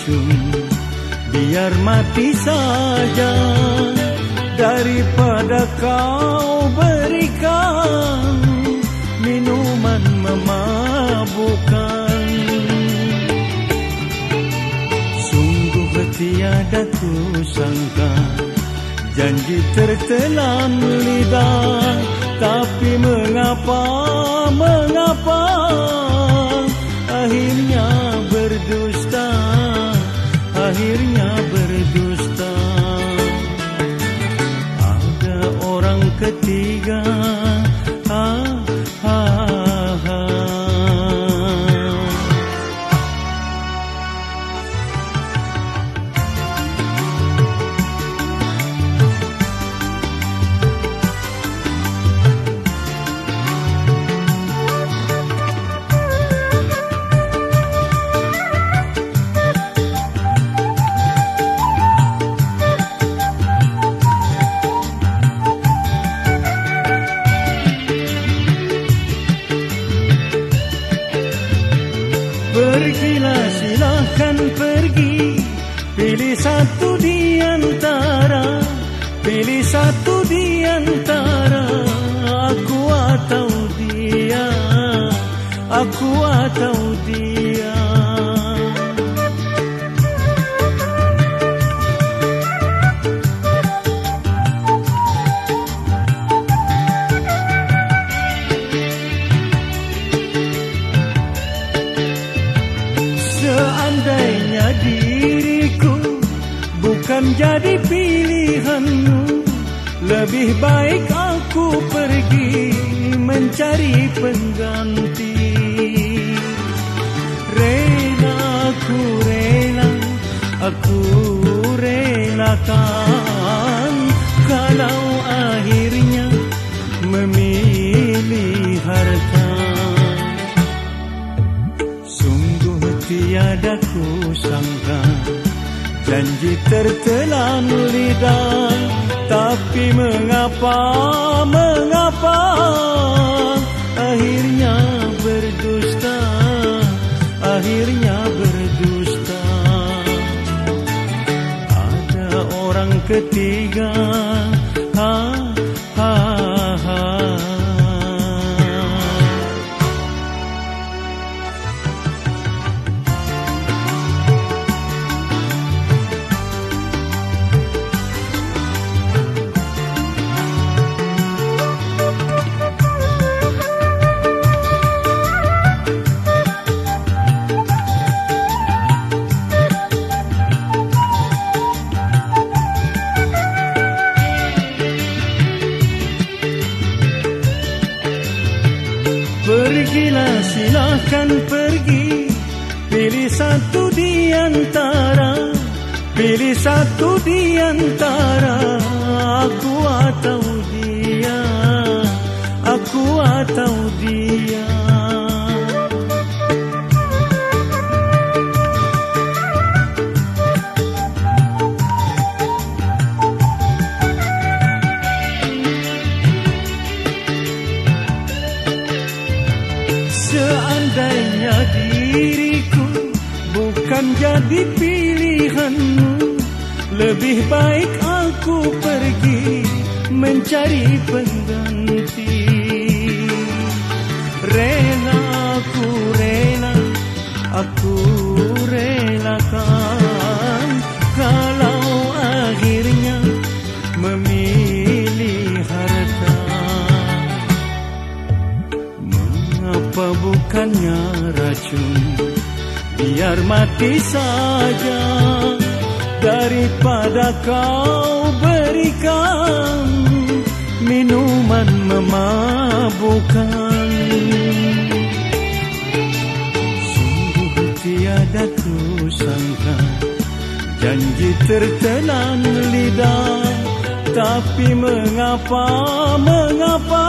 racun Biar mati saja Daripada kau berikan Minuman memabukkan Sungguh tiada ku sangka Janji tertelan lidah Tapi mengapa Pergilah silahkan pergi. Pilih satu di antara Pilih satu di antara. Aku atau dia Aku atau dia Seandainya diriku bukan jadi pilihanmu Lebih baik aku pergi mencari pengganti. Rela aku rela, aku relakan sangka Janji tertelan lidah Tapi mengapa, mengapa? Akhirnya berdusta Akhirnya berdusta. Ada orang ketiga Pergilah silahkan pergi. Pilih satu di antara. Pilih satu di antara. Aku atau dia. Aku atau dia Seandainya diriku bukan jadi pilihanmu Lebih baik aku pergi mencari pengganti. Rela aku rela, aku relakan Mengapa bukannya racun? Biar mati saja. Daripada kau berikan Minuman memabukkan Sungguh tiada ku sangka Janji tertelan lidah. Tapi mengapa, mengapa